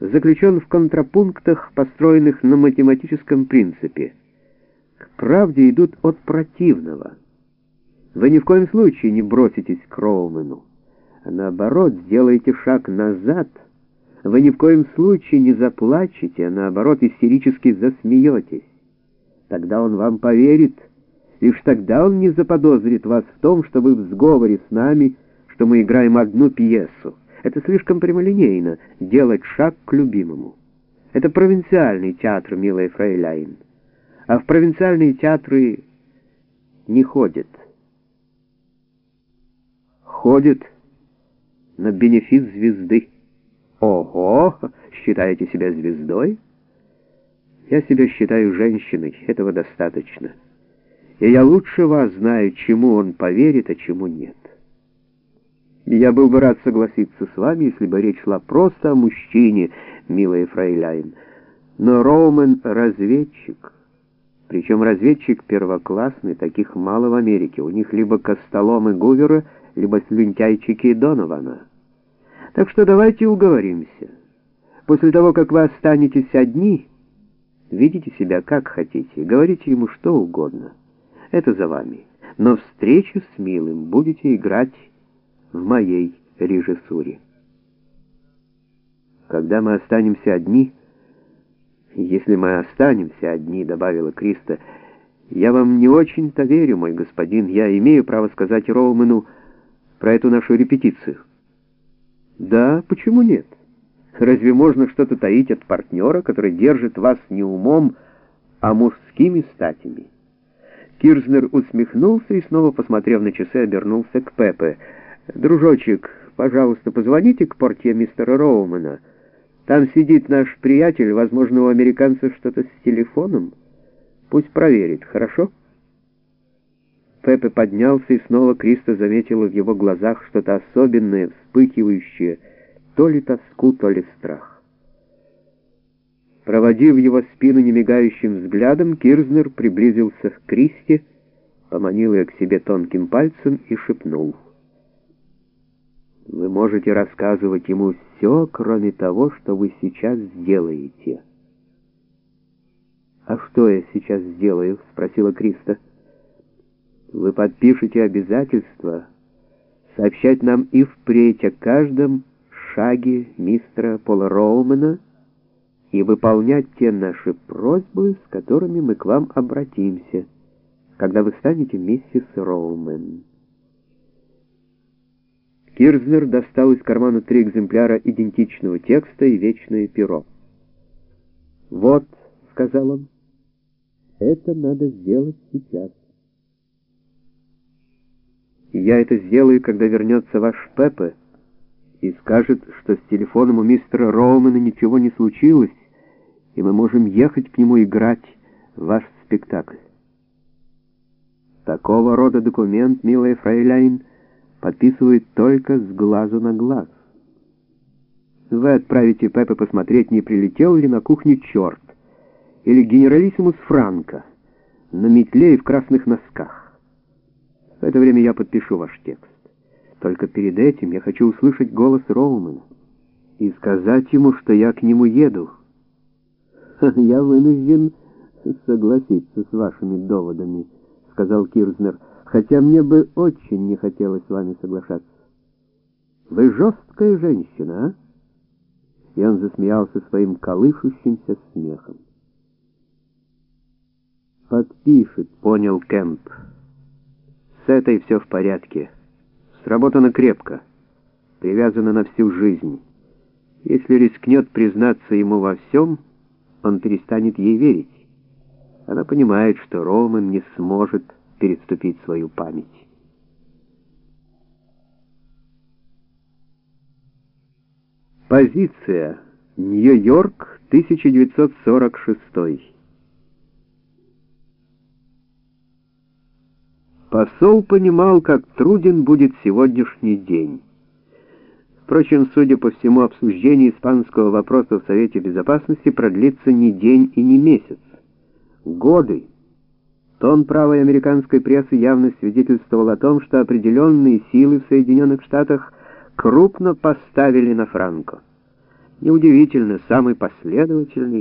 заключен в контрапунктах, построенных на математическом принципе. К правде идут от противного. Вы ни в коем случае не броситесь к Роумену, а наоборот сделаете шаг назад. Вы ни в коем случае не заплачете, а наоборот истерически засмеетесь. Тогда он вам поверит, лишь тогда он не заподозрит вас в том, что вы в сговоре с нами, что мы играем одну пьесу. Это слишком прямолинейно — делать шаг к любимому. Это провинциальный театр, милая фрейляйн. А в провинциальные театры не ходят. Ходят на бенефис звезды. Ого, считаете себя звездой? Я себя считаю женщиной, этого достаточно. И я лучше вас знаю, чему он поверит, а чему нет. Я был бы рад согласиться с вами, если бы речь шла просто о мужчине, милая фрейляйн. Но Роумен — разведчик. Причем разведчик первоклассный, таких мало в Америке. У них либо Костоломы Гувера, либо слюнтяйчики Донована. Так что давайте уговоримся. После того, как вы останетесь одни, видите себя как хотите, говорите ему что угодно. Это за вами. Но встречу с милым будете играть в моей режиссуре. Когда мы останемся одни, если мы останемся одни, добавила Криста, я вам не очень-то верю, мой господин, я имею право сказать Роумену про эту нашу репетицию. Да, почему нет? Разве можно что-то таить от партнера, который держит вас не умом, а мужскими статями? Кирзнер усмехнулся и, снова посмотрев на часы, обернулся к Пепе — «Дружочек, пожалуйста, позвоните к портье мистера Роумана. Там сидит наш приятель, возможно, у американца что-то с телефоном. Пусть проверит, хорошо?» Пепе поднялся, и снова Криста заметила в его глазах что-то особенное, вспыхивающее, то ли тоску, то ли страх. Проводив его спину немигающим взглядом, Кирзнер приблизился к Кристе, поманил ее к себе тонким пальцем и шепнул — вы можете рассказывать ему все, кроме того, что вы сейчас сделаете. «А что я сейчас сделаю?» — спросила Криста. «Вы подпишете обязательство сообщать нам и впредь о каждом шаге мистера Пола Роумена и выполнять те наши просьбы, с которыми мы к вам обратимся, когда вы станете миссис Роумен». Кирзнер достал из кармана три экземпляра идентичного текста и вечное перо. «Вот», — сказал он, — «это надо сделать сейчас». «Я это сделаю, когда вернется ваш Пепе и скажет, что с телефоном у мистера Роумана ничего не случилось, и мы можем ехать к нему играть ваш спектакль». Такого рода документ, милая фрейляйн, — подписывает только с глазу на глаз. Вы отправите Пепе посмотреть, не прилетел ли на кухню черт, или генералиссимус Франко на метле и в красных носках. В это время я подпишу ваш текст. Только перед этим я хочу услышать голос Роумана и сказать ему, что я к нему еду. «Я вынужден согласиться с вашими доводами», — сказал Кирзнер хотя мне бы очень не хотелось с вами соглашаться. Вы жесткая женщина, а? И он засмеялся своим колышущимся смехом. «Подпишет», — понял Кэмп. «С этой все в порядке. Сработано крепко, привязано на всю жизнь. Если рискнет признаться ему во всем, он перестанет ей верить. Она понимает, что Роман не сможет переступить свою память. Позиция. Нью-Йорк, 1946. Посол понимал, как труден будет сегодняшний день. Впрочем, судя по всему, обсуждение испанского вопроса в Совете Безопасности продлится не день и не месяц. Годы. Тон правой американской прессы явно свидетельствовал о том, что определенные силы в Соединенных Штатах крупно поставили на Франко. Неудивительно, самый последовательный,